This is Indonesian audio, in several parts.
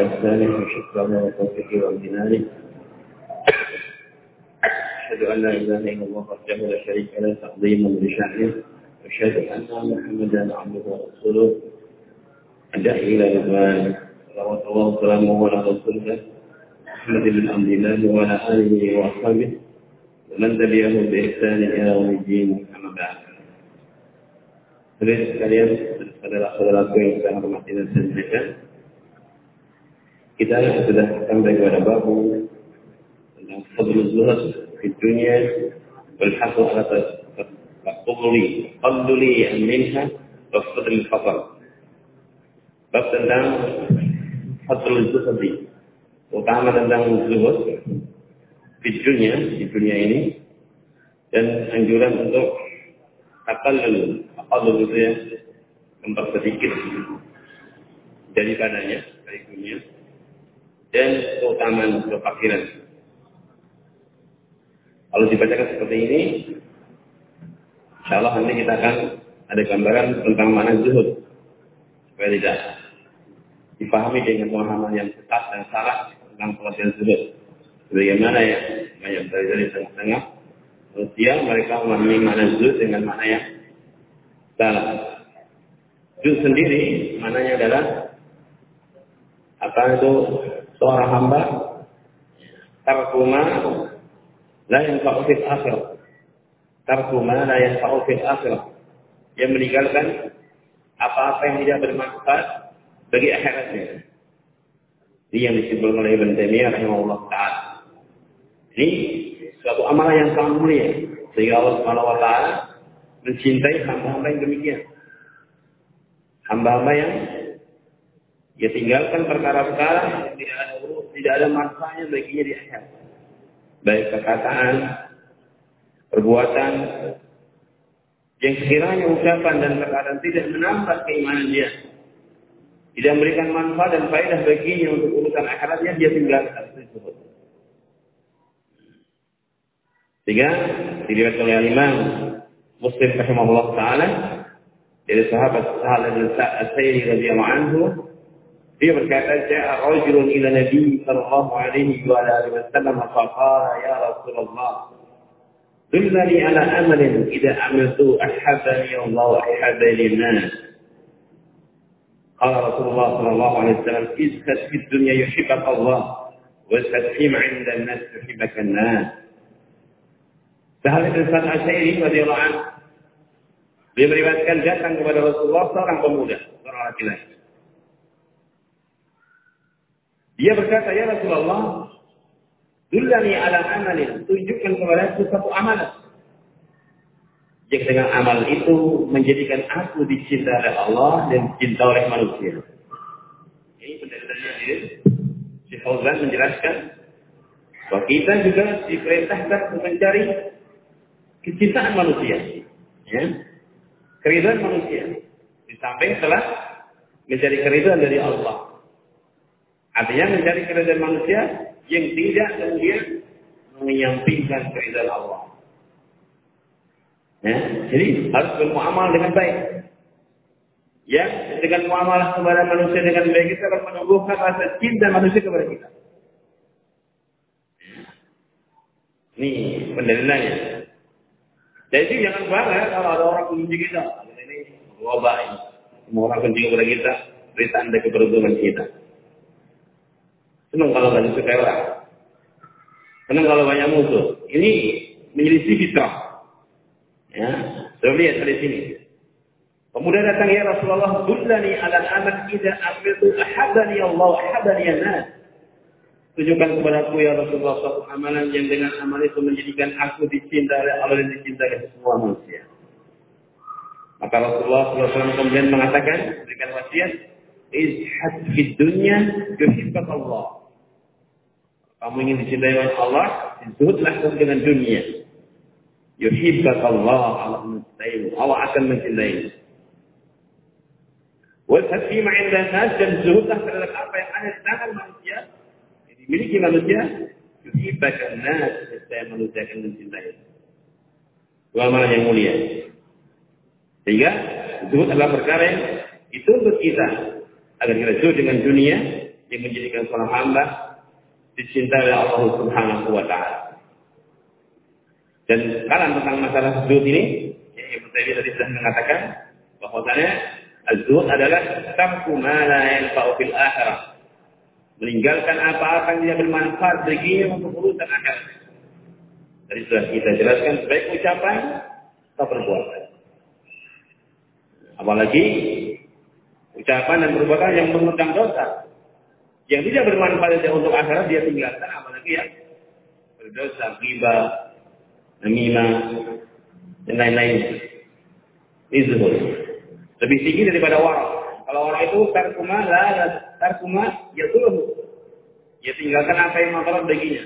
Ihsanih wa syukrana wa taufiqi wa amdinani. أشهد أن لا إله إلا الله وحده لا شريك له تعظيما لشأنه. وأشهد أن محمدا عبده ورسوله. الداعي إلى رضوانه صلوات الله وسلامه على رسوله محمد بن عبد الله وعلى آله وأصحابه. ومن تبعه بإحسان إلى يوم الدين أما بعد. Saudara-saudaraku yang saya hormati dan saya kita sudah sampai kepada babu tentang fadlul zuhud di dunia wal haqqu ala taqulli qadli minha wa fadlul faqr. Bab tentang fadlul zuhud utama tentang zuhud di dunia di dunia ini. Dan anjuran untuk akal itu ya mempersedikit daripadanya dari dunia dan keutamaan kefakiran. Kalau dibacakan seperti ini, insya Allah nanti kita akan ada gambaran tentang mana zuhud supaya tidak dipahami dengan pemahaman yang tepat dan salah tentang pengertian zuhud. Bagaimana ya banyak dari dari tengah-tengah manusia mereka memahami mana zuhud dengan mana yang salah. Zuhud sendiri maknanya adalah apa itu seorang hamba tarkuma la yanfa'u fil akhirah. Tarkuma la yanfa'u. Yang meninggalkan apa-apa yang tidak bermanfaat bagi akhiratnya. Ini yang disimpulkan oleh Ibn Taimiyah rahimahullah taala. Ini suatu amalan yang sangat mulia sehingga Allah taala mencintai hamba-hamba yang demikian. Hamba-hamba yang dia tinggalkan perkara-perkara yang tidak ada tidak ada manfaatnya baginya di akhirat. Baik perkataan, perbuatan, yang sekiranya ucapan dan perkataan tidak menambah keimanan dia, tidak memberikan manfaat dan faedah baginya untuk urusan akhiratnya, dia tinggalkan. Sehingga diriwayatkan oleh Imam Muslim rahimahullah taala sahabat Sa'ad bin Sa'id radhiyallahu anhu dia berkata ja'a rajulun ila Nabi sallallahu alaihi wa alihi wasallam faqala ya Rasulullah dullani ala amalin idza amiltu ahabbani Allah wa ahabbani an-nas قال رسول الله صلى الله عليه وسلم ازهد في الدنيا يحبك الله فيما عند الناس يحبك الناس Sahal bin Sa'ad Al-Syairi radhiyallahu anhu dia meriwayatkan datang kepada Rasulullah seorang pemuda, seorang laki-laki. Dia berkata, "Ya Rasulullah, dullani ala amalin, tunjukkan kepada aku satu amalan." Jika dengan amal itu menjadikan aku dicinta oleh Allah dan dicinta oleh manusia. Ini pendalilannya dia. Syekh Fauzan menjelaskan bahwa kita juga diperintahkan untuk mencari kecintaan manusia. Ya. Keridhaan manusia. Di samping telah mencari keridhaan dari Allah. Artinya mencari keridhaan manusia yang tidak kemudian menyampingkan keridhaan Allah. Ya, jadi harus bermuamal dengan baik. Ya, dengan muamalah kepada manusia dengan baik itu akan menumbuhkan rasa cinta manusia kepada kita. Ini pendalilannya. Jadi jangan bangga kalau ada orang kunci kita. Ini wabah ini. Semua orang kunci kepada kita, beri tanda keberuntungan kita. Senang kalau banyak suka orang. Senang kalau banyak musuh. Ini menyelisih fitrah. Ya, sudah lihat dari sini. Pemuda datang ya Rasulullah, "Dullani ala amal idza amiltu ahadani Allah ahadani an-nas." Tunjukkan kepada aku ya Rasulullah suatu amalan yang dengan amal itu menjadikan aku dicinta oleh Allah dan dicintai oleh semua manusia. Maka Rasulullah SAW kemudian mengatakan, berikan wasiat, izhad fi dunya yuhibbak Allah. Kamu ingin dicintai oleh Allah, zuhudlah dengan dunia. Yuhibbak Allah, Allah mencintai Allah akan mencintai. Wazhad fi ma'indan nas dan zuhudlah terhadap apa yang ada di tangan manusia dimiliki manusia, yuhibbakan nas, saya manusia akan mencintai. Dua amalan yang mulia. Sehingga zuhud adalah perkara yang Itu untuk kita agar kita jauh dengan dunia yang menjadikan seorang hamba dicintai oleh Allah Subhanahu wa taala. Dan sekarang tentang masalah zuhud ini, ya, Ibnu Taimiyah tadi sudah mengatakan bahwasanya adalah tarku ma la yanfa'u akhirah. Meninggalkan apa-apa yang tidak bermanfaat baginya untuk urusan akhirat. Tadi sudah kita jelaskan baik ucapan atau perbuatan. Apalagi ucapan dan perbuatan yang mengundang dosa. Yang tidak bermanfaat untuk akhirat dia tinggalkan apalagi ya berdosa, riba, namimah, dan lain-lain. Ini zuhud. Lebih tinggi daripada warok. Kalau orang itu tarkuma la tarkuma ya dulu. Ya tinggalkan apa yang madarat baginya.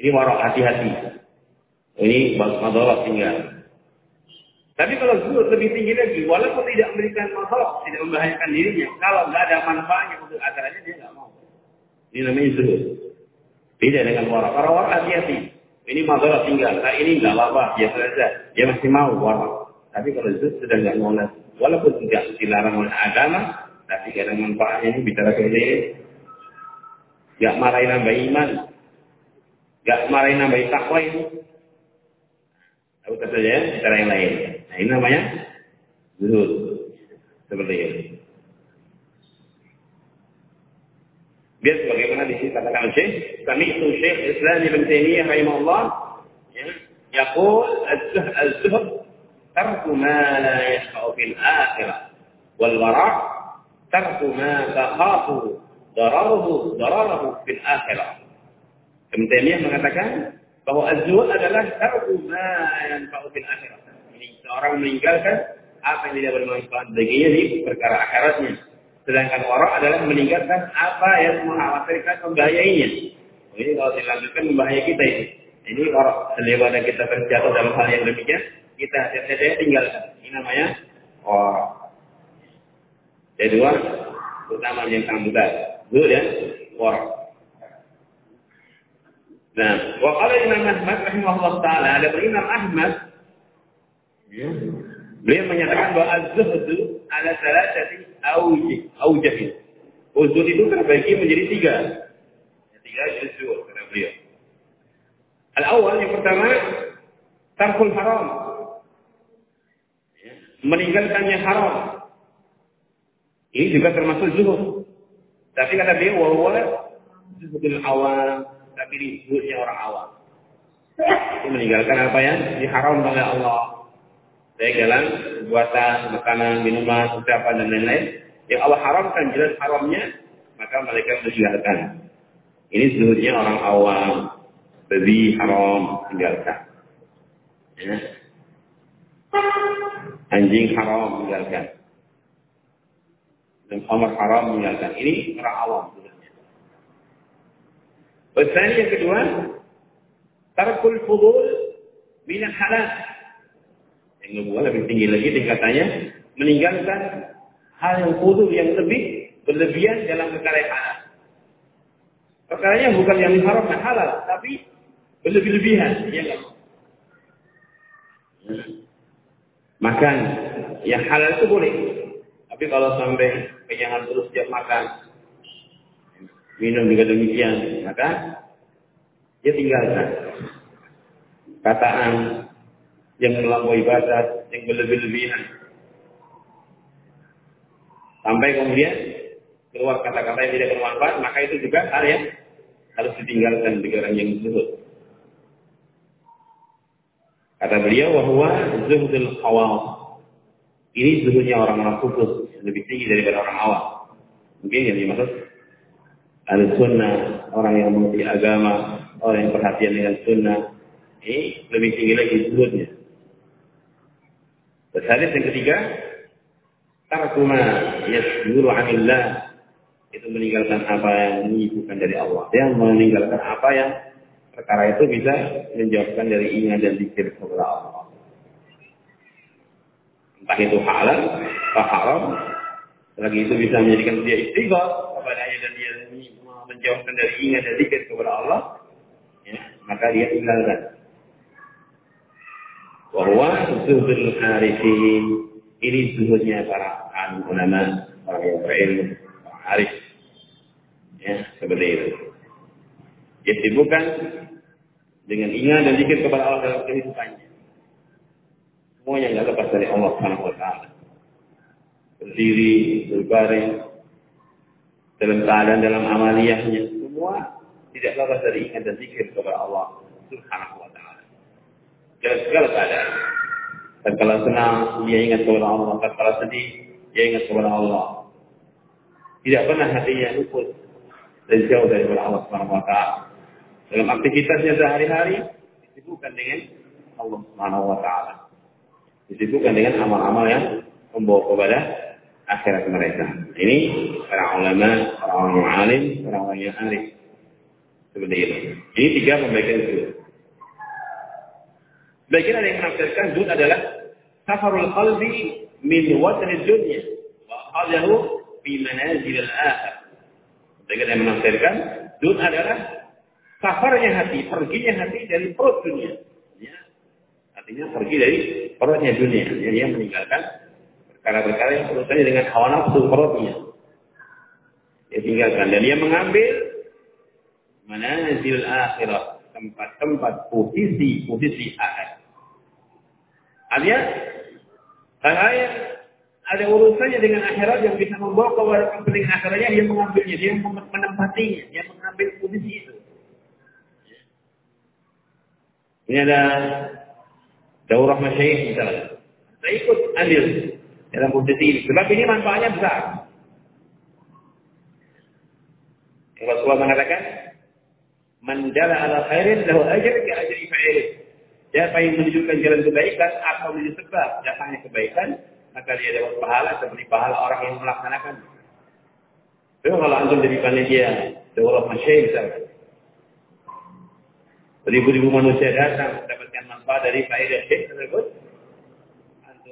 Ini warok hati-hati. Ini madarat tinggal. Tapi kalau zuhud lebih tinggi lagi, walaupun tidak memberikan masalah, tidak membahayakan dirinya, kalau nggak ada manfaatnya untuk acaranya dia nggak mau. Ini namanya zuhud. Beda dengan warak. Para warak hati-hati. Ini masalah tinggal. Nah ini nggak apa-apa, biasa saja. Dia masih mau warak. Tapi kalau zuhud sudah nggak mau lagi. Walaupun tidak dilarang oleh agama, tapi ada manfaatnya ini bicara ini. Nggak marahin nambah iman. Nggak marahin nambah takwa ini. Tahu saja cara yang lain. Nah ini namanya zuhud. Seperti ini. Biar sebagaimana di sini katakan Syekh, kami itu Syekh Islam Ibn Taimiyah rahimahullah, ya, yaqul az-zuhd tarku ma la yashfa'u fil akhirah wal wara' tarku ma takhafu dararuhu dararahu fil akhirah. Ibn Taimiyah mengatakan bahwa az-zuhd adalah tarku ma yanfa'u fil akhirah. Seorang meninggalkan apa yang tidak bermanfaat baginya di perkara akhiratnya. Sedangkan warak adalah meninggalkan apa yang mengkhawatirkan membahayakannya. Ini kalau dilanjutkan membahayai kita ini. Ini warak daripada kita terjatuh dalam hal yang demikian, kita hati-hati tinggalkan. Ini namanya warak. Yang dua, utama yang mudah. Dulu ya, warak. Nah, wakala Imam Ahmad rahimahullah taala ada Imam Ahmad ya, beliau menyatakan bahwa az-zuhdu ala salasati aujih, aujahin. Uzur itu terbagi menjadi tiga. Tiga zuhud, kata beliau. Al-awal yang pertama, tarkul haram. Ya. Meninggalkannya haram. Ini juga termasuk zuhud. Tapi kata dia, wahwa zuhudul awam. Tapi ini zuhudnya orang awam. Itu meninggalkan apa yang diharamkan oleh Allah. Baik dalam buatan, makanan, minuman, ucapan, dan lain-lain. Yang Allah haramkan jelas haramnya, maka mereka meninggalkan. Ini zuhudnya orang awam. Babi haram, tinggalkan. Ya. Anjing haram, tinggalkan. Dan khamar haram, tinggalkan. Ini orang awam. Pesan yang kedua, tarkul fudul minat halal. Yang kedua lebih tinggi lagi tingkatannya, meninggalkan hal yang fudul yang lebih berlebihan dalam perkara halal. Perkaranya bukan yang diharamkan halal, tapi berlebih-lebihan. Ya kan? Makan yang halal itu boleh. Tapi kalau sampai kenyangan terus setiap makan, minum juga demikian, maka dia tinggalkan. Kataan yang melampaui batas, yang berlebih-lebihan. Sampai kemudian keluar kata-kata yang tidak bermanfaat, maka itu juga hal yang harus ditinggalkan di orang yang zuhud. Kata beliau bahwa zuhudul awam. Ini zuhudnya orang-orang khusus, lebih tinggi daripada orang awam. Mungkin yang dimaksud al sunnah, orang yang mengerti agama, orang yang perhatian dengan sunnah, ini lebih tinggi lagi zuhudnya. Terus yang ketiga, tarkuma yasduru anillah itu meninggalkan apa yang bukan dari Allah. Dia meninggalkan apa yang perkara itu bisa menjauhkan dari ingat dan zikir kepada Allah. Entah itu halal, atau haram, lagi itu bisa menjadikan dia istighfar kepadanya dan dia menjauhkan dari ingat dan zikir kepada Allah, ya, maka dia tinggalkan. Bahwa zuhudul harifin Ini zuhudnya para ulama, orang yang berilmu, orang arif. Ya, seperti itu. Dia sibukkan dengan ingat dan zikir kepada Allah dalam kehidupannya. Semuanya nggak lepas dari Allah taala. Berdiri, berbaring, dalam keadaan dalam amaliyahnya, semua tidak lepas dari ingat dan zikir kepada Allah Subhanahu wa taala. Dalam segala keadaan. Dan kalau senang, dia ingat kepada Allah. Dan kalau sedih, dia ingat kepada Allah. Tidak pernah hatinya luput dan jauh dari Allah Subhanahu wa taala. Dalam aktivitasnya sehari-hari disibukkan dengan Allah Subhanahu wa taala. Disibukkan dengan amal-amal yang membawa kepada akhirat mereka. Ini para ulama, para orang alim, para orang yang arif. Seperti itu. Ini tiga pembagian itu. Bagian ada yang menafsirkan zul adalah safarul qalbi min watani dunya wa qalahu fi manazil al-akhir. Bagian yang menafsirkan zul adalah safarnya hati, perginya hati dari perut dunia. Ya. Artinya pergi dari perutnya dunia. Jadi dia meninggalkan perkara-perkara yang urusannya dengan hawa nafsu perutnya. Dia tinggalkan dan dia mengambil manazil akhirat, tempat-tempat posisi-posisi akhir. Artinya yang ada urusannya dengan akhirat yang bisa membawa kepada kepentingan akhiratnya, dia mengambilnya, dia menempatinya, dia mengambil posisi itu. Ini ada daurah masyayikh misalnya. Saya ikut ambil dalam posisi ini. Sebab ini manfaatnya besar. Rasulullah mengatakan, Man jala ala khairin lahu ajr ka ajri fa'ilih. Siapa yang menunjukkan jalan kebaikan atau menjadi sebab datangnya kebaikan, maka dia dapat pahala seperti pahala orang yang melaksanakan. Tapi kalau antum jadi panitia, daurah masyayikh misalnya, Ribu-ribu manusia datang mendapatkan manfaat dari faedah tersebut.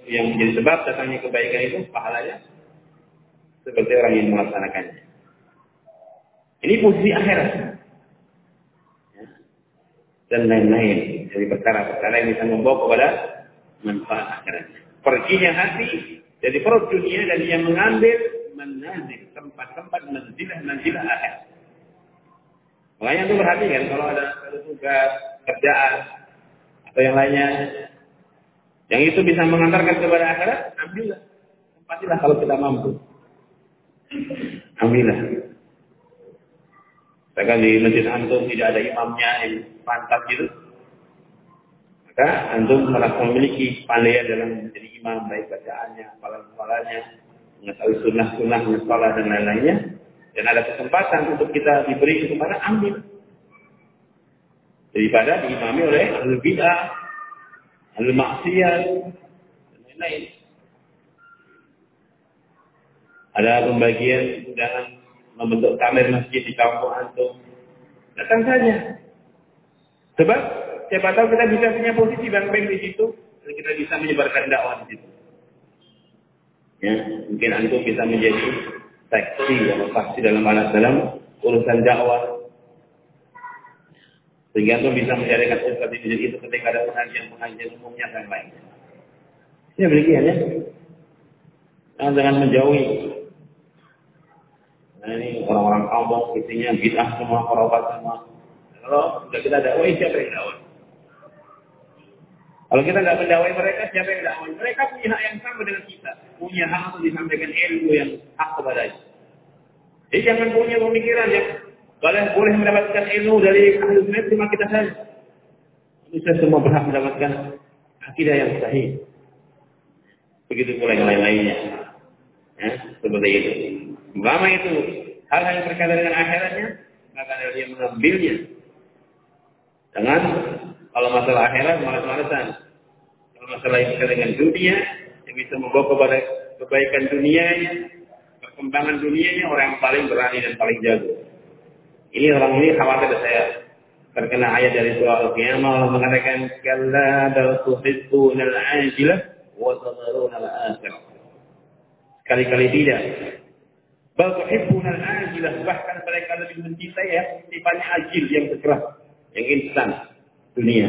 Yang menjadi sebab datangnya kebaikan itu pahalanya seperti orang yang melaksanakannya. Ini posisi akhirat. Ya. Dan lain-lain dari perkara-perkara yang bisa membawa kepada manfaat akhiratnya. Perginya hati dari perut dunia dan dia mengambil menazil tempat-tempat manzilah-manzilah akhirat. Makanya itu perhatikan kalau ada tugas, kerjaan, atau yang lainnya, yang itu bisa mengantarkan kepada akhirat, ambillah. Tempatilah kalau kita mampu. Ambillah. Misalkan di masjid antum tidak ada imamnya yang pantas gitu, maka antum merasa memiliki pandaian dalam menjadi imam, baik bacaannya, kepala-kepalanya, mengetahui sunnah-sunnah, menyekolah dan lain-lainnya, dan ada kesempatan untuk kita diberi kesempatan ambil. Daripada diimami oleh ahli bid'ah, ahli maksiat, dan lain-lain. Ada pembagian undangan membentuk kamar masjid di kampung antum. Datang saja. Sebab siapa tahu kita bisa punya posisi baik-baik di situ dan kita bisa menyebarkan dakwah di situ. Ya, mungkin antum bisa menjadi seksi atau saksi dalam alat dalam urusan dakwah. Sehingga itu bisa menjadikan ustaz ini itu ketika ada pengajian-pengajian umumnya dan lainnya. Ya demikian ya. Nah, jangan menjauhi. Nah ini orang-orang kampung isinya bid'ah semua, korobat semua. Kalau sudah kita dakwah, siapa yang dakwah? Kalau kita nggak mendakwai mereka, siapa yang dakwai? Mereka punya hak yang sama dengan kita. Punya hak untuk disampaikan ilmu yang hak kepadanya. Jadi jangan punya pemikiran yang boleh boleh mendapatkan ilmu dari ahli sunnah cuma kita saja. Kita semua berhak mendapatkan akidah yang sahih. Begitu pula yang lain-lainnya. Ya, seperti itu. Lama itu hal-hal yang berkaitan dengan akhiratnya, maka dia mengambilnya. Jangan kalau masalah akhirat malas-malasan. Kalau masalah yang berkaitan dengan dunia, yang bisa membawa kepada kebaikan dunianya, perkembangan dunianya orang yang paling berani dan paling jago. Ini orang ini khawatir saya terkena ayat dari surah Al-Qiyamah Allah mengatakan kalla bal tuhibbuna al-ajilah wa tadharuna al-akhirah. Sekali-kali tidak. Bal tuhibbuna al-ajilah bahkan mereka lebih mencintai ya sifatnya ajil yang segera, yang instan dunia.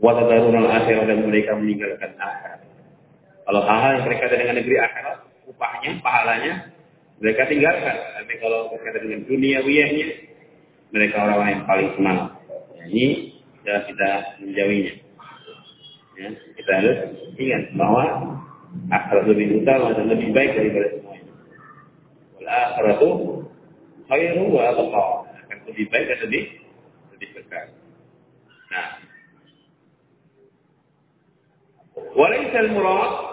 Wa tadharuna al-akhirah dan mereka meninggalkan akhirat. Kalau hal-hal yang berkaitan dengan negeri akhirat, upahnya, pahalanya, mereka tinggalkan. Tapi kalau berkaitan dengan dunia wiyahnya, mereka orang-orang yang paling semangat. Ya, ini adalah kita menjauhinya. Ya, kita harus ingat bahwa akhirat lebih utama dan lebih baik daripada semuanya. Wal akhiratu khairu wa abqa. Akan lebih baik dan lebih lebih kekal. Nah, walaysa al-murad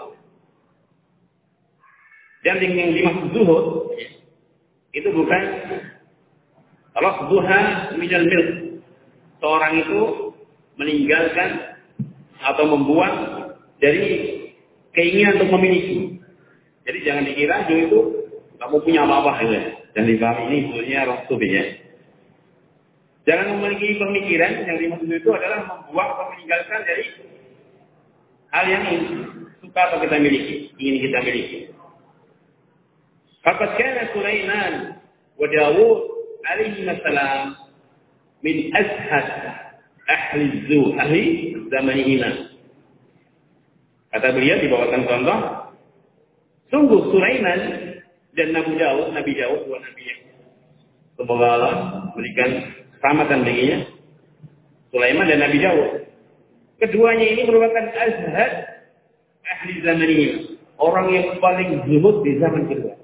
dan yang dimaksud zuhud itu bukan rafduha minal milk. Seorang itu meninggalkan atau membuang dari keinginan untuk memiliki. Jadi jangan dikira itu kamu punya apa-apa ya. Dan di bawah ini sebetulnya roh ya. Jangan memiliki pemikiran yang dimaksud itu adalah membuang atau meninggalkan dari hal yang suka atau kita miliki, ingin kita miliki. Fakat kana Sulaiman wa Dawud alaihi salam min ashad ahli zu ahli zamanihima. Kata beliau dibawakan contoh, sungguh Sulaiman dan Nabi Daud, Nabi Daud dua nabi yang semoga Allah berikan keselamatan baginya. Sulaiman dan Nabi Daud. Keduanya ini merupakan azhad ahli zaman ini. Orang yang paling zuhud di zaman kedua.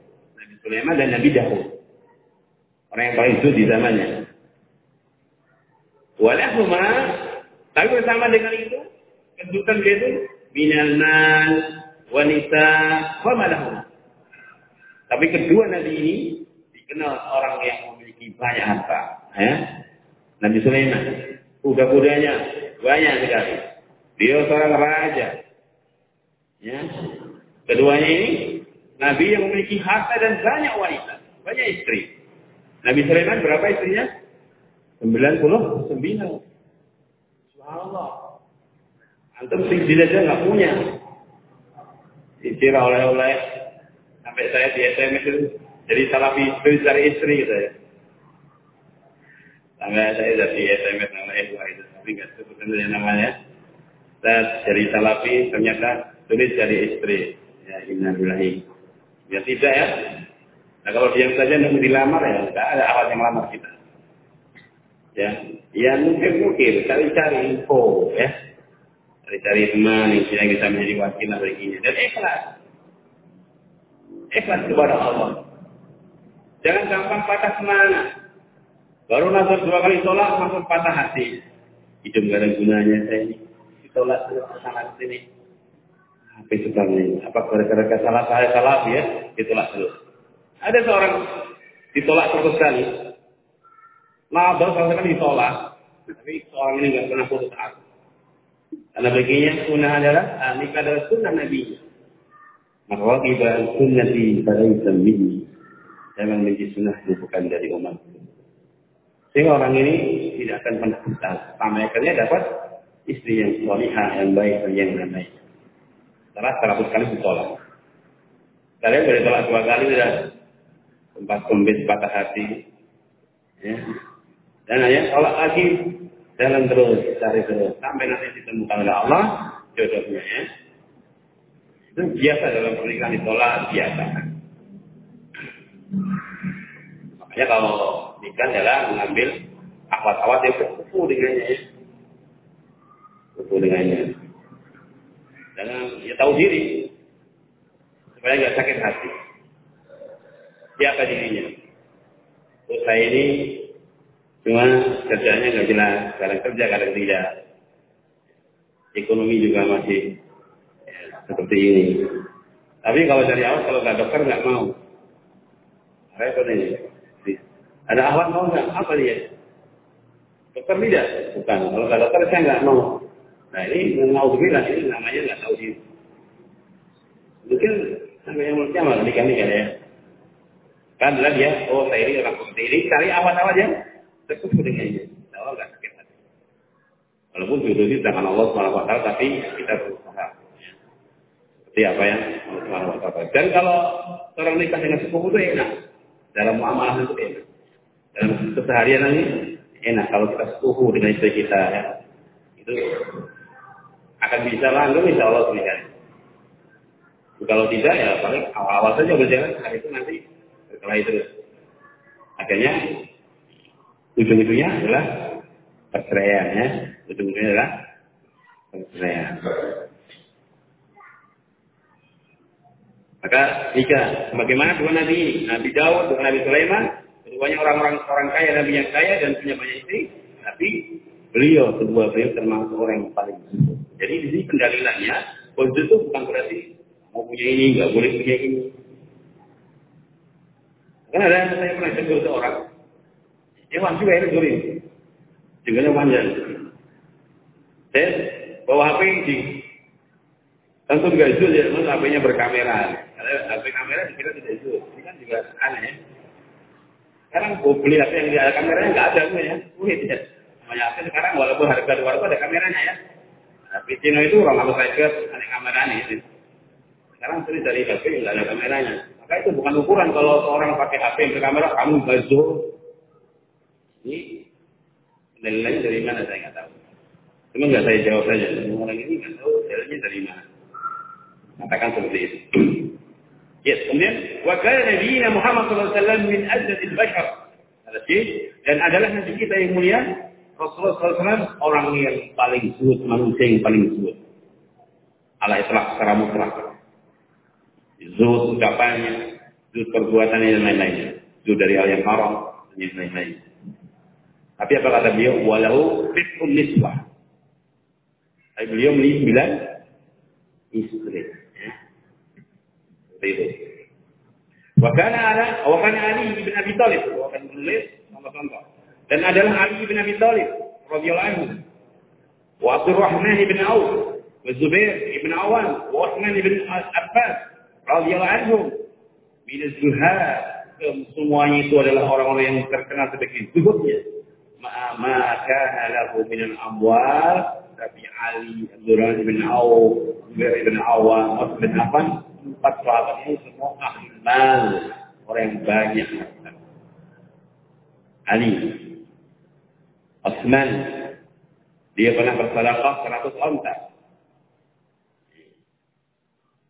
Sulaiman dan Nabi Daud. Orang yang paling zuhud di zamannya. Walahuma, tapi bersama dengan itu, kedudukan dia itu minal mal, wanita, wa Tapi kedua nabi ini dikenal orang yang memiliki banyak harta. Ya? Nabi Sulaiman, kuda-kudanya banyak sekali. Dia seorang raja. Ya. Keduanya ini nabi yang memiliki harta dan banyak wanita, banyak istri. Nabi Sulaiman berapa istrinya? 99. Subhanallah. Antum sih aja nggak punya. Dikira oleh-oleh sampai saya di SMS itu jadi salafi istri cari istri gitu ya. Sampai saya jadi SMS nama ibu itu tapi nggak sebutkan namanya. Saya jadi salafi ternyata tulis dari istri. Ya innalillahi. Ya tidak ya. Nah kalau diam saja nunggu dilamar ya tidak ada awal yang melamar kita. Ya, ya mungkin mungkin cari-cari info ya Cari-cari teman yang bisa menjadi wakil baginya. Dan ikhlas. Ikhlas kepada Allah. Jangan gampang patah semangat. Baru nazar dua kali sholat langsung patah hati. Hidup gak ada gunanya saya ini. Sholat terus sangat sini. Itu kami? Apa gara-gara salah saya salah ya? Ditolak terus. Ada seorang ditolak terus kali. Nah, baru kan ditolak. Tapi seorang ini nggak pernah putus asa. Karena baginya sunnah adalah ah, nikah adalah sunnah Nabi. Maka wakibat sunnati pada minni. Saya memiliki sunnah bukan dari umat. Sehingga orang ini tidak akan pernah putar. Sampai akhirnya dapat istri yang solihah, yang baik, dan yang damai. Setelah seratus kali ditolak. Kalian boleh tolak dua kali sudah tempat kembis patah hati. Ya. Dan hanya tolak lagi Jalan terus, cari terus. Sampai nanti ditemukan oleh Allah jodohnya ya. Itu biasa dalam pernikahan ditolak, biasa. Makanya kalau nikah adalah mengambil akhwat-akhwat yang berkumpul dengannya ya. Berkumpul dengannya. Tahu diri. Supaya nggak sakit hati. Siapa dirinya? Terus saya ini Cuma kerjanya nggak jelas, kadang kerja, kadang tidak. Ekonomi juga masih ya, seperti ini. Tapi kalau dari awal, kalau nggak dokter nggak mau. Repot ini. Ada awal mau nggak? Apa dia? Dokter tidak? Bukan. Kalau nggak dokter saya nggak mau. Nah ini mau begini ini namanya nggak tahu diri. Mungkin sampai yang mulia malah nikah-nikah ya. Kan adalah dia, oh saya ini orang seperti ini, cari awal-awal ya Cukup dengannya. Allah nggak sakit hati. Walaupun jodoh itu tangan Allah SWT, tapi kita berusaha. Seperti apa yang Allah SWT. Dan kalau orang nikah dengan sepupu itu enak. Dalam muamalah itu enak. Dalam keseharian ini enak. Kalau kita sepupu dengan istri kita ya. Itu akan bisa langgeng insya Allah pernikahan. Kalau tidak ya paling awal-awal saja berjalan hari itu nanti berkelahi terus. Akhirnya ujung-ujungnya adalah perceraian ya. Ujung-ujungnya adalah perceraian. Maka jika bagaimana dua nabi Nabi Daud dengan Nabi Sulaiman, keduanya orang-orang orang kaya, nabi yang kaya dan punya banyak istri, tapi beliau kedua beliau termasuk orang yang paling. Jadi di sini pendalilannya, zuhud itu bukan berarti mau punya ini, nggak boleh punya ini. Kan ada saya pernah tegur seorang, Iwan juga ini guring, juga panjang. Saya bawa HP di tentu juga zuhud ya, HP-nya berkamera. Kalau HP kamera dikira tidak zuhud, ini kan juga aneh ya. Sekarang gue beli HP yang ada kameranya nggak ada gue ya, gue tidak. Namanya HP sekarang walaupun harga luar itu ada kameranya ya. Tapi Cino itu orang harus saya ada kameranya itu. Sekarang sering dari HP nggak ada kameranya. Maka itu bukan ukuran kalau seorang pakai HP yang berkamera kamu gazo. Ini dalilnya dari mana saya nggak tahu. Cuma nggak saya jawab saja. Orang ini nggak tahu dalilnya dari mana. Katakan seperti itu. Yes, kemudian wakil Nabi Muhammad SAW min ajdadil bashar. Dan adalah Nabi kita yang mulia, Rasulullah SAW orang yang paling zuhud, manusia yang paling zuhud. Ala itlaq secara mutlak. Zuhud ucapannya, zuhud perbuatannya dan lain-lainnya. Zuhud dari hal yang haram dan lain-lain. Tapi apa kata beliau? Walau fitun nisbah. Tapi beliau memilih sembilan istri. itu. Wakana ala, wakana Ali bin Abi Thalib, wakan menulis sama contoh. Dan adalah Ali bin Abi Thalib radhiyallahu anhu. Wa Abdurrahman bin Auf, wa Zubair bin Awan, wa Uthman bin Abbas radhiyallahu anhum min az-zuhad. Semuanya itu adalah orang-orang yang terkenal sebagai zuhudnya. Ma kana lahu min al-amwal tapi Ali, Abdurrahman bin Auf, Zubair bin Awan, Uthman bin Affan empat sahabat ini semua ahli mal, orang yang banyak Ali, Osman, dia pernah bersedekah 100 onta.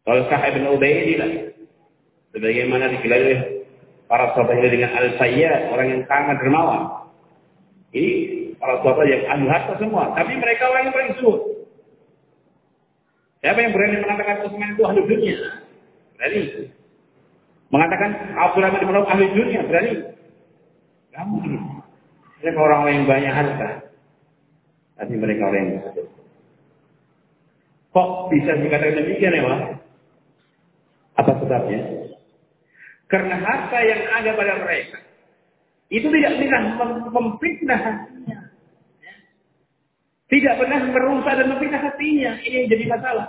Talqah ibn Ubaidillah, sebagaimana digelar oleh para sahabat dengan al-sayyad, orang yang sangat dermawan. Ini para sahabat yang ahli harta semua, tapi mereka orang yang paling zuhud. Siapa yang berani mengatakan Utsman itu ahli dunia? Berani. Mengatakan Abdurrahman bin Auf ahli dunia, berani. Kamu mungkin. Mereka orang-orang yang banyak harta. Tapi mereka orang yang zuhud. Kok bisa dikatakan demikian ya, Pak? Apa sebabnya? Karena harta yang ada pada mereka itu tidak pernah memfitnah hatinya. Tidak pernah merusak dan memfitnah hatinya. Ini yang jadi masalah.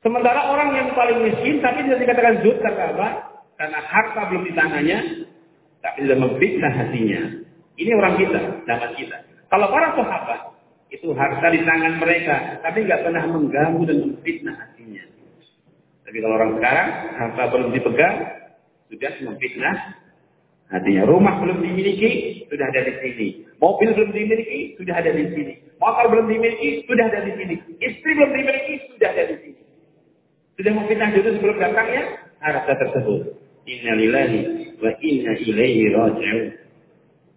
Sementara orang yang paling miskin tapi tidak dikatakan zuhud karena apa? Karena harta belum di tangannya, tapi tidak memfitnah hatinya. Ini orang kita, zaman kita. Kalau para sahabat itu harta di tangan mereka, tapi nggak pernah mengganggu dan memfitnah. Tapi kalau orang sekarang harta belum dipegang, sudah memfitnah hatinya. Rumah belum dimiliki, sudah ada di sini. Mobil belum dimiliki, sudah ada di sini. Motor belum dimiliki, sudah ada di sini. Istri belum dimiliki, sudah ada di sini. Sudah memfitnah dulu sebelum datangnya harta tersebut. Innalillahi wa inna ilaihi raji'un.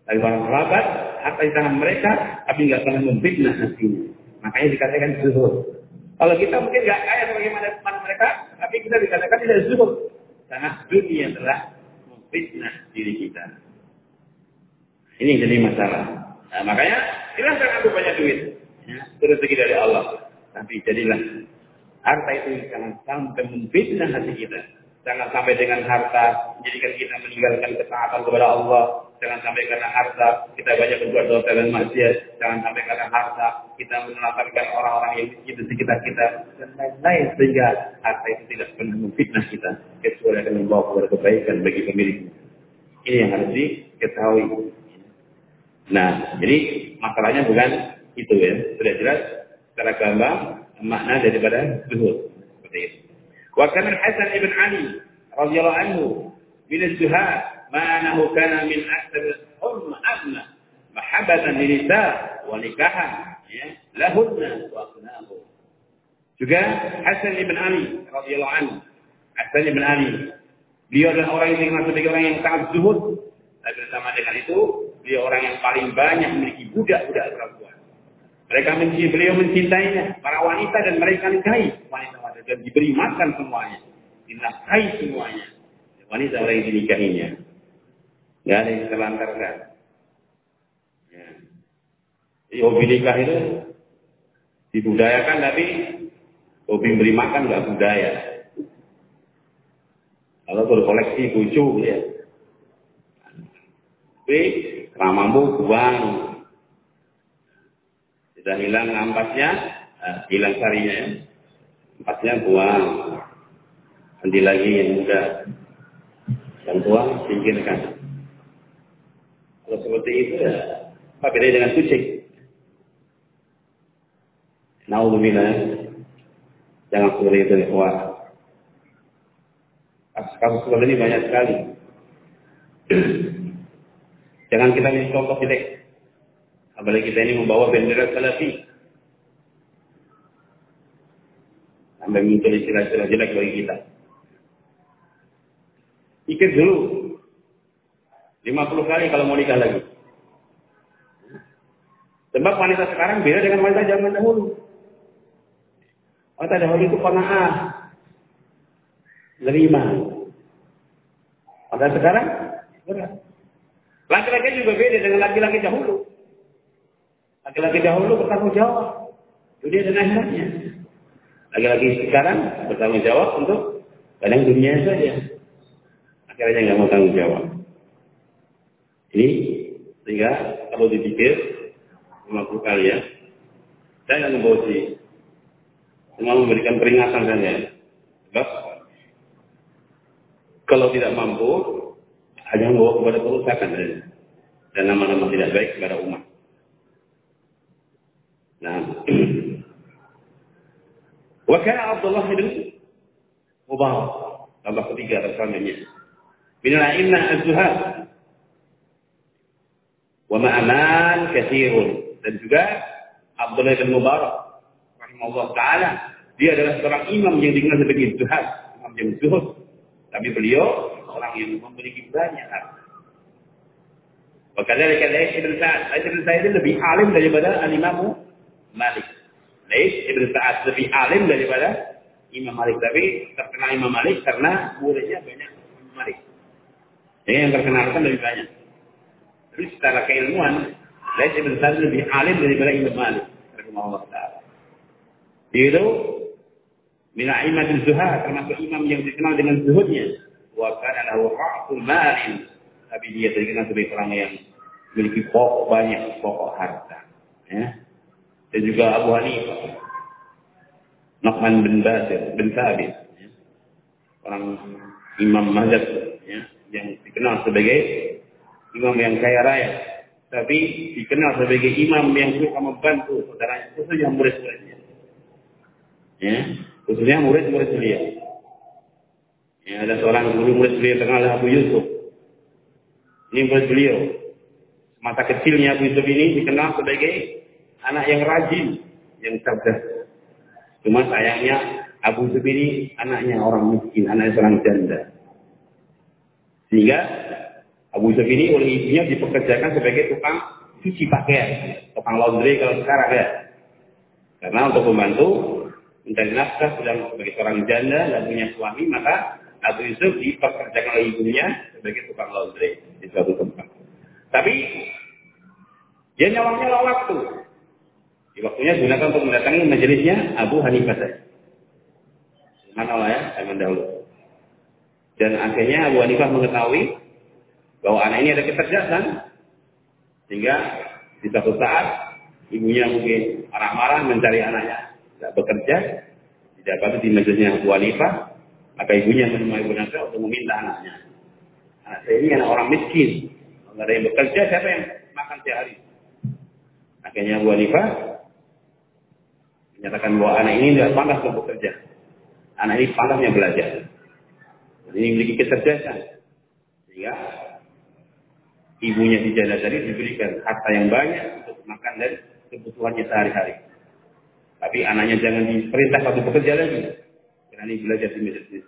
Dari para sahabat, harta di tangan mereka, tapi nggak pernah memfitnah hatinya. Makanya dikatakan zuhud. Kalau kita mungkin nggak kaya sebagaimana teman mereka, tapi kita dikatakan tidak zuhud. Karena dunia telah memfitnah diri kita. Ini jadi masalah. Nah, makanya silahkan aku banyak duit. Ya, rezeki dari Allah. Tapi jadilah harta itu jangan sampai memfitnah hati kita. Jangan sampai dengan harta menjadikan kita meninggalkan ketaatan kepada Allah. Jangan sampai karena harta kita banyak berbuat dosa dan maksiat. Jangan sampai karena harta kita menelantarkan orang-orang yang di sekitar kita dan lain-lain sehingga harta itu tidak pernah memfitnah kita kecuali akan membawa kepada kebaikan bagi pemiliknya. Ini yang harus diketahui. Nah, jadi masalahnya bukan itu ya. Sudah jelas secara gamblang makna daripada zuhud. Seperti itu. Wa kana Hasan ibn Ali radhiyallahu anhu min az-zuhad min ahsan al-hurm agna mahabbatan lin-nisa wa nikahan ya lahunna wa aqnahu. Juga Hasan ibn Ali radhiyallahu anhu. Hasan ibn Ali. Beliau adalah orang yang dikenal sebagai orang yang sangat zuhud. Bersama dengan itu, beliau orang yang paling banyak memiliki budak-budak perempuan. Mereka mencintai, beliau mencintainya, para wanita dan mereka nikahi wanita-wanita dan diberi makan semuanya, dinafkahi semuanya. Wanita orang yang dinikahinya. Gak ada yang terlantarkan. Ya. Hobi nikah itu dibudayakan tapi hobi beri makan nggak budaya. Kalau berkoleksi bucu ya. Tapi ramambu buang. Sudah hilang ampasnya, nah, hilang sarinya ya. Ampasnya buang. Nanti lagi yang muda. Yang tua singkirkan. Kalau seperti itu ya, apa bedanya dengan kucing? Naudzubillah. Jangan seperti itu ya. Wah. Kasus seperti ini banyak sekali. Jangan kita ini contoh jelek. Apalagi kita ini membawa bendera salafi. Sampai muncul istilah-istilah jelek bagi kita. Pikir dulu. 50 kali kalau mau nikah lagi. Sebab wanita sekarang beda dengan wanita zaman dahulu. Wanita dahulu itu panaah. Nerima. Wanita sekarang berat. Laki-laki juga beda dengan laki-laki dahulu. Laki-laki dahulu bertanggung jawab. Dunia dan akhiratnya. Laki-laki sekarang bertanggung jawab untuk kadang dunia saja. Akhirnya nggak mau tanggung jawab. Ini sehingga kalau dipikir 50 kali ya, saya nggak membosi. Cuma memberikan peringatan saja. Sebab kalau tidak mampu, hanya membawa kepada kerusakan dan nama-nama tidak baik kepada umat. Nah, Wakil Abdullah bin Mubarak tambah ketiga. Minal a'immah az-zuhad wa ma'aman kathirun dan juga Abdullah bin Mubarak rahimahullah taala dia adalah seorang imam yang dikenal sebagai zuhad, imam yang zuhud. Tapi beliau orang yang memiliki banyak harta. Wakadari kata Ibn Sa'ad. Ibn Sa'ad itu lebih alim daripada Al-Imam Malik. Lais Ibn Sa'ad lebih alim daripada Imam Malik. Tapi terkenal Imam Malik karena muridnya banyak Imam Malik. Jadi yang terkenal kan lebih banyak. Tapi secara keilmuan, Lais Ibn Sa'ad lebih alim daripada Imam Malik. Rahimahullah Ta'ala. Itu Mina imatul zuhad, termasuk imam yang dikenal dengan zuhudnya wa kana lahu malin tapi dia terkenal sebagai orang yang memiliki pokok banyak pokok harta ya dan juga Abu Hanifah Nu'man bin Basir bin Thabit ya. orang imam mazhab ya yang dikenal sebagai imam yang kaya raya tapi dikenal sebagai imam yang suka membantu saudaranya khususnya murid-muridnya ya khususnya murid-murid beliau Ya, ada seorang guru murid beliau tengah Abu Yusuf. Ini murid beliau. Masa kecilnya Abu Yusuf ini dikenal sebagai anak yang rajin, yang cerdas. Cuma sayangnya Abu Yusuf ini anaknya orang miskin, anaknya seorang janda. Sehingga Abu Yusuf ini oleh ibunya dipekerjakan sebagai tukang cuci pakaian, tukang laundry kalau sekarang ya. Karena untuk membantu mencari nafkah sedang sebagai seorang janda dan punya suami, maka Abu Yusuf dipekerjakan oleh ibunya sebagai tukang laundry di suatu tempat. Tapi dia nyawang-nyawang waktu. Di waktunya gunakan untuk mendatangi majelisnya Abu Hanifah saja. Subhanallah ya, zaman dahulu. Dan akhirnya Abu Hanifah mengetahui bahwa anak ini ada kecerdasan. Sehingga di satu saat ibunya mungkin marah-marah mencari anaknya tidak bekerja. Tidak di majelisnya Hanifah maka ibunya menemui Ibu Nasr untuk meminta anaknya. Anak saya ini anak orang miskin. Kalau ada yang bekerja, siapa yang makan setiap hari? Akhirnya Abu Hanifah menyatakan bahwa anak ini tidak pantas untuk bekerja. Anak ini pantasnya belajar. Ini memiliki kecerdasan. Sehingga ibunya di jalan tadi diberikan harta yang banyak untuk makan dan kebutuhannya sehari-hari. Tapi anaknya jangan diperintah satu bekerja lagi. Karena ini belajar di masjid.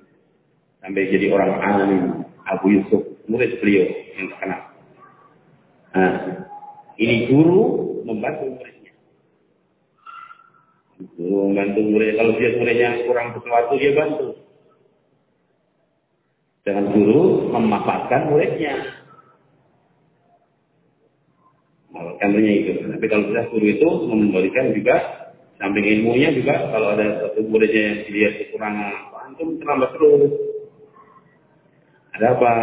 Sampai jadi orang alim. Abu Yusuf, murid beliau yang terkenal. Nah, ini guru membantu muridnya. Guru membantu muridnya. Kalau dia muridnya kurang sesuatu, dia bantu. Dengan guru memanfaatkan muridnya. Contohnya itu. Tapi kalau sudah guru itu memberikan juga samping ilmunya juga kalau ada satu muridnya yang dilihat kekurangan antum terlambat terus. Ada apa?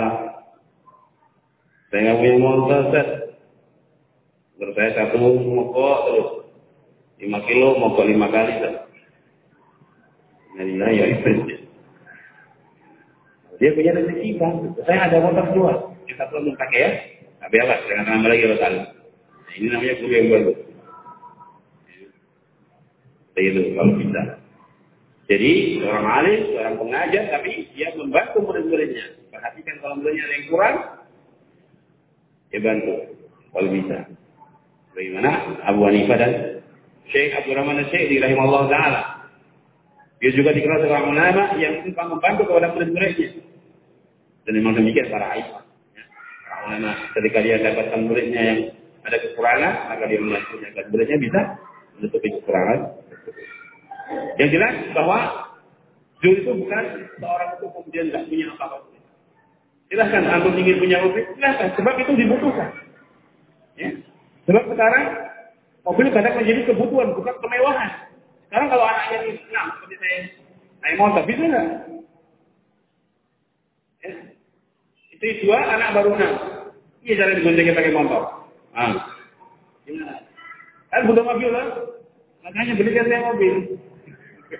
Saya nggak punya motor, set. Menurut saya satu mogok terus. lima kilo mogok lima kali, set. Nah, ya itu. Dia punya rezeki bang. Saya ada motor dua. Satu belum pakai ya. Tapi apa? Jangan tambah lagi kali. Ini namanya guru yang baru. Itu kalau bisa. Jadi seorang alim, seorang pengajar, tapi dia membantu murid-muridnya. Perhatikan kalau muridnya ada yang kurang, dia bantu kalau bisa. Bagaimana Abu Hanifah dan Syekh Abu Rahman Syekh rahimahullah taala. Dia juga dikenal sebagai ulama yang suka membantu kepada murid-muridnya. Dan memang demikian para aisyah. Ya. Para ulama ketika dia dapatkan muridnya yang ada kekurangan, maka dia agar muridnya bisa menutupi kekurangan. Yang jelas bahwa Zul itu bukan seorang itu kemudian tidak punya apa-apa. Silahkan antum ingin punya mobil, silahkan. Sebab itu dibutuhkan. Ya. Sebab sekarang mobil kadang menjadi kebutuhan, bukan kemewahan. Sekarang kalau anaknya ini senang, seperti saya naik motor, bisa nggak? Ya. Itu dua, anak baru enam. Iya cara digoncengin pakai motor. Ah. Gimana? Kan butuh mobil lah. Makanya belikan saya mobil.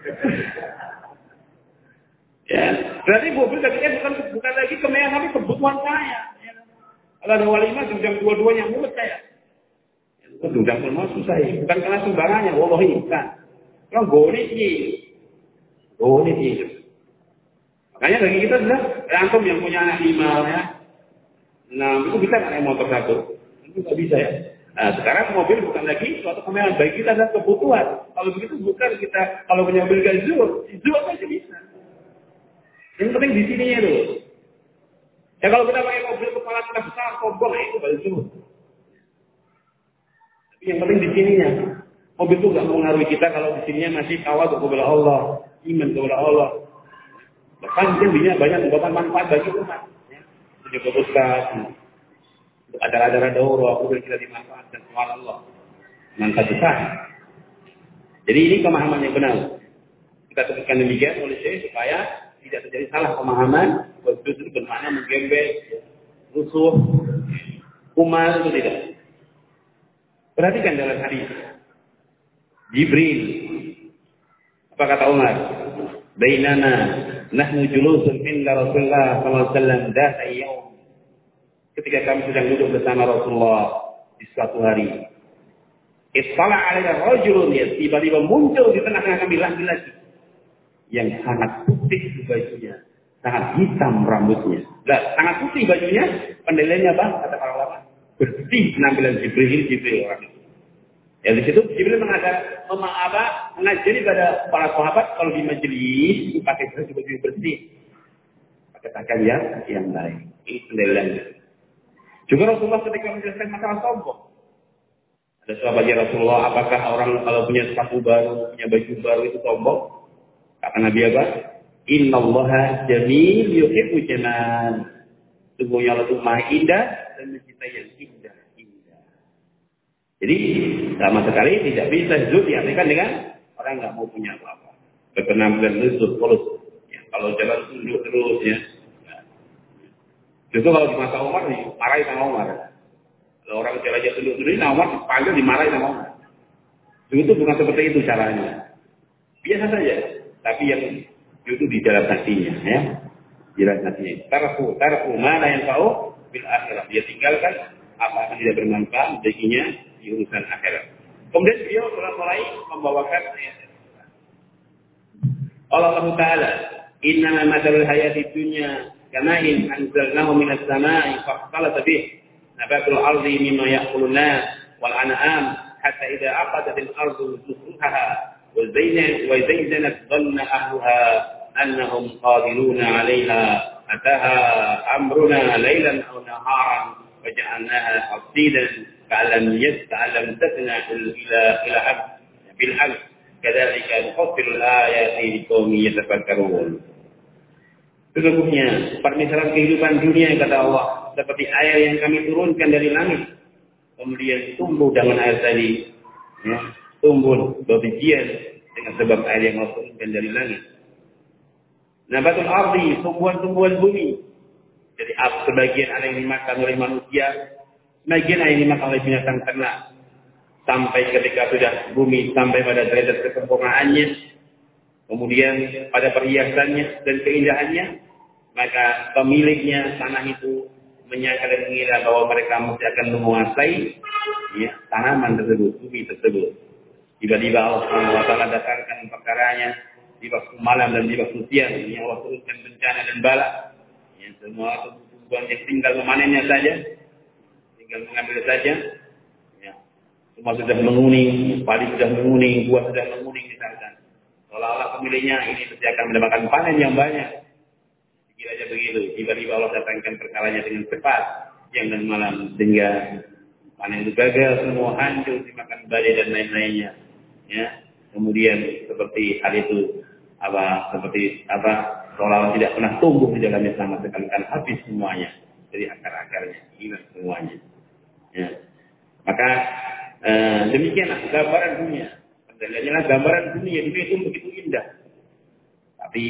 ya, berarti mobil ketika bukan bukan lagi kemewahan tapi kebutuhan saya. Ya. Kalau ada walimah jam dua-duanya mulut saya. Dudang pun susah ya. Bukan karena sumbangannya, wallahi bukan. Kalau golek Golek itu. Makanya bagi kita sudah antum yang punya anak lima ya. Nah, itu bisa naik motor satu. Nggak bisa ya. Nah, sekarang mobil bukan lagi suatu kemewahan bagi kita dan kebutuhan. Kalau begitu bukan kita kalau punya mobil gazur, zuhur masih bisa. Yang penting di sininya dulu. Ya kalau kita pakai mobil kepala kita besar, kompor, ya itu baru zuhur. Tapi yang penting di sininya. Mobil itu nggak mengaruhi kita kalau di sininya masih kawal kepada Allah, iman kepada Allah. Bahkan dia banyak membawa manfaat bagi umat. Ya. Menjaga ustaz, acara-acara daurah, mobil kita dimanfaatkan Allah. Manfaat besar. Jadi ini pemahaman yang benar. Kita sebutkan demikian oleh saya supaya tidak terjadi salah pemahaman. Itu bermakna menggembel, rusuh, kumal itu tidak. Perhatikan dalam hadis. Jibril. Apa kata Umar? Bainana nahnu julusun inda Rasulullah sallallahu alaihi wasallam yaum. Ketika kami sedang duduk bersama Rasulullah di suatu hari. Ittala alaina rajulun ya tiba-tiba muncul di tengah-tengah kami laki-laki yang sangat putih bajunya, sangat hitam rambutnya. Nah, sangat putih bajunya, penilaiannya apa? Kata para ulama, bersih penampilan Jibril, Jibril orang itu. Ya di situ Jibril mengajak apa mengajari pada para sahabat kalau di majelis pakai baju baju bersih, pakai pakaian yang yang baik. Ini penilaiannya. Juga Rasulullah ketika menjelaskan masalah sombong, ada sahabat ya Rasulullah, apakah orang kalau punya sepatu baru, punya baju baru itu sombong? Kata Nabi apa? Inna Allah jamil yuhibbu jamal. Sungguhnya Allah itu maha indah dan mencintai yang indah. indah. Jadi sama sekali tidak bisa hidup diartikan dengan orang nggak mau punya apa-apa. Berpenampilan lutut, polos. Ya, kalau jalan tunduk terus ya. Justru kalau di masa Umar, marahi sama Umar. Kalau orang jalan aja tunduk-tunduk, nah Umar dipanggil dimarahi sama Umar. Itu bukan seperti itu caranya. Biasa saja. Tapi yang itu di dalam hatinya, ya. Di dalam hatinya. Tarfu, tarfu mana yang tahu bil akhirat. Dia tinggalkan apa yang tidak bermanfaat baginya di urusan akhirat. Kemudian beliau mulai membawakan ayat Allah Taala, Inna masalul hayati dunya كما أنزلناه من السماء فاختلط به نبات الأرض مما يأكل الناس والأنعام حتى إذا أخذت الأرض زخرفها وزينت ظن أهلها أنهم قادرون عليها. أتاها أمرنا ليلا أو نهارا وجعلناها حصيدا فلم يستعلم تثنى إلى إلى بالحق كذلك نفصل الآيات لقوم يتفكرون. Sesungguhnya permisalan kehidupan dunia kata Allah seperti air yang kami turunkan dari langit kemudian tumbuh dengan air tadi ya, tumbuh bebijian dengan sebab air yang Allah turunkan dari langit. Nabatul ardi, tumbuhan-tumbuhan bumi. Jadi sebagian ada yang dimakan oleh manusia, sebagian ada yang dimakan oleh binatang ternak. Sampai ketika sudah bumi sampai pada derajat kesempurnaannya, kemudian pada perhiasannya dan keindahannya, maka pemiliknya tanah itu menyangka dan mengira bahwa mereka mesti akan menguasai ya, tanaman tersebut, bumi tersebut. Tiba-tiba Allah SWT datangkan perkaranya di waktu malam dan di waktu siang. Ini Allah turunkan bencana dan bala. Ya, semua tumbuhan yang tinggal memanennya saja. Tinggal mengambil saja. Ya. Semua sudah menguning, padi sudah menguning, buah sudah menguning misalkan. Seolah-olah pemiliknya ini pasti akan mendapatkan panen yang banyak. Kira aja begitu. Tiba-tiba Allah datangkan perkaranya dengan cepat. Siang dan malam. Sehingga panen itu gagal, semua hancur, dimakan badai dan lain-lainnya. Ya. Kemudian seperti hal itu apa seperti apa seolah tidak pernah tumbuh di dalamnya sama sekali kan habis semuanya. Dari akar-akarnya. Hilang semuanya. Ya. Maka eh, demikianlah gambaran dunia. Pendalilannya gambaran dunia. Dunia itu begitu indah. Tapi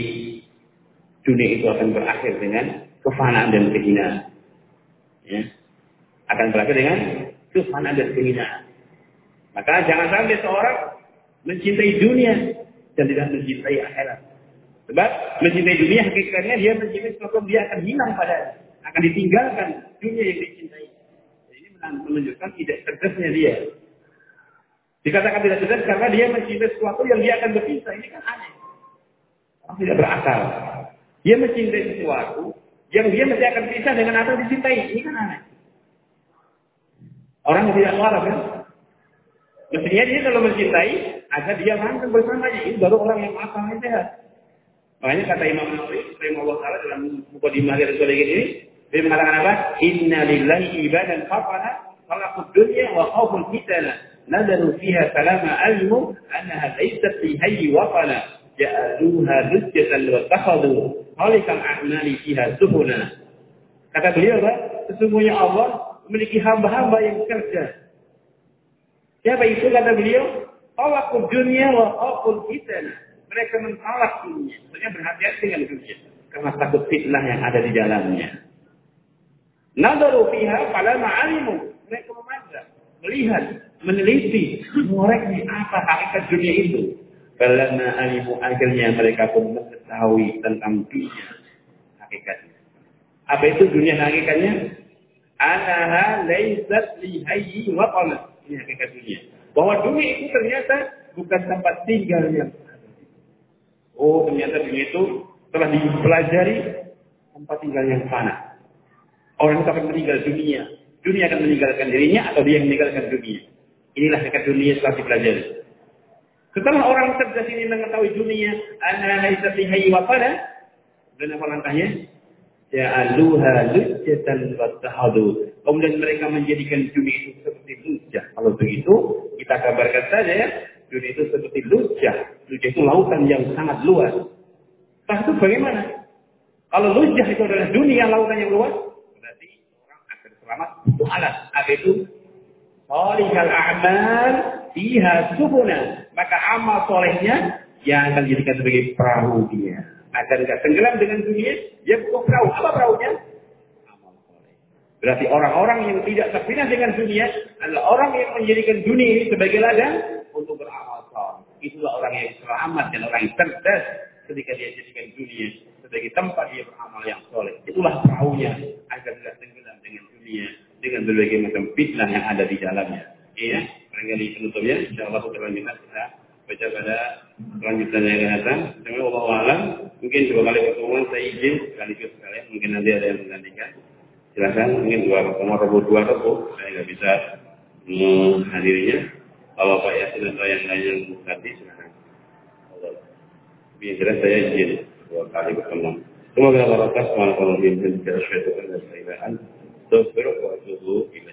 dunia itu akan berakhir dengan kefanaan dan kehinaan ya akan berakhir dengan kefanaan dan kehinaan maka jangan sampai seorang mencintai dunia dan tidak mencintai akhirat. Sebab mencintai dunia hakikatnya dia mencintai sesuatu dia akan hilang pada akan ditinggalkan dunia yang dicintai. Jadi ini menunjukkan tidak cerdasnya dia. Dikatakan tidak cerdas karena dia mencintai sesuatu yang dia akan berpisah. Ini kan aneh. Orang tidak berakal. Dia mencintai sesuatu yang dia mesti akan pisah dengan apa dicintai. Ini kan aneh. Orang yang tidak waras kan? Mestinya dia kalau mencintai, agar dia langgeng bersamanya. Ini baru orang yang akalnya sehat. Makanya kata Imam Nawawi, Allah Taala dalam buku di Mahir Solihin ini, dia mengatakan apa? Inna lillahi ibadan fafana, khalaqud dunya wa khawful fitana. Nadaru fiha salama almu, annaha laysat fi hayyi wafana. Ja'aluha lujjatan wa takhadu, khalikal a'mali fiha subuna. Kata beliau, sesungguhnya Allah memiliki hamba-hamba yang kerja Siapa itu kata beliau? Tolakul dunia wa fitnah. Mereka mentolak dunia. Maksudnya berhati-hati dengan dunia. Karena takut fitnah yang ada di dalamnya. Nadaru fiha pada ma'alimu. Mereka memandang, melihat, meneliti, mengoreksi apa hakikat dunia itu. Karena alimu akhirnya mereka pun mengetahui tentang dunia hakikatnya. Apa itu dunia hakikatnya? Anaha laysat lihayyi wa qalat ini hakikat dunia. Bahwa dunia itu ternyata bukan tempat tinggal yang Oh, ternyata dunia itu telah dipelajari tempat tinggal yang fana. Orang itu akan meninggal dunia. Dunia akan meninggalkan dirinya atau dia yang meninggalkan dunia. Inilah hakikat dunia setelah dipelajari. Setelah orang cerdas ini mengetahui dunia, ana laisa fihi wa dan apa langkahnya? Ja'aluha lujjatan wa tahadu. Kemudian mereka menjadikan dunia itu seperti lujah. Kalau begitu, kita kabarkan saja ya, dunia itu seperti lujah. Lujah itu lautan yang sangat luas. Itu bagaimana? Kalau lujah itu adalah dunia lautan yang luas, berarti orang akan selamat. Itu alat. Apa itu? Solihal a'mal fiha subuna. Maka amal solehnya yang akan dijadikan sebagai perahu dia agar tidak tenggelam dengan dunia, dia butuh perahu. Apa perahunya? Amal soleh. Berarti orang-orang yang tidak terpindah dengan dunia adalah orang yang menjadikan dunia ini sebagai ladang untuk beramal soleh. Itulah orang yang selamat dan orang yang cerdas ketika dia jadikan dunia sebagai tempat dia beramal yang soleh. Itulah perahunya agar tidak tenggelam dengan dunia dengan berbagai macam fitnah yang ada di dalamnya. Iya, barangkali penutupnya. Insya Allah kita kita baca pada lanjutan yang datang. Dengan Allah alam, mungkin dua kali pertemuan saya izin sekaligus sekalian. Mungkin nanti ada yang menggantikan. Silakan, mungkin dua pertemuan rebu dua rebu. Saya nggak bisa menghadirinya. Kalau Pak Yasin atau yang lain yang nanti silakan. Jelas saya izin dua kali bertemu. Semoga barokah. Assalamualaikum warahmatullahi wabarakatuh.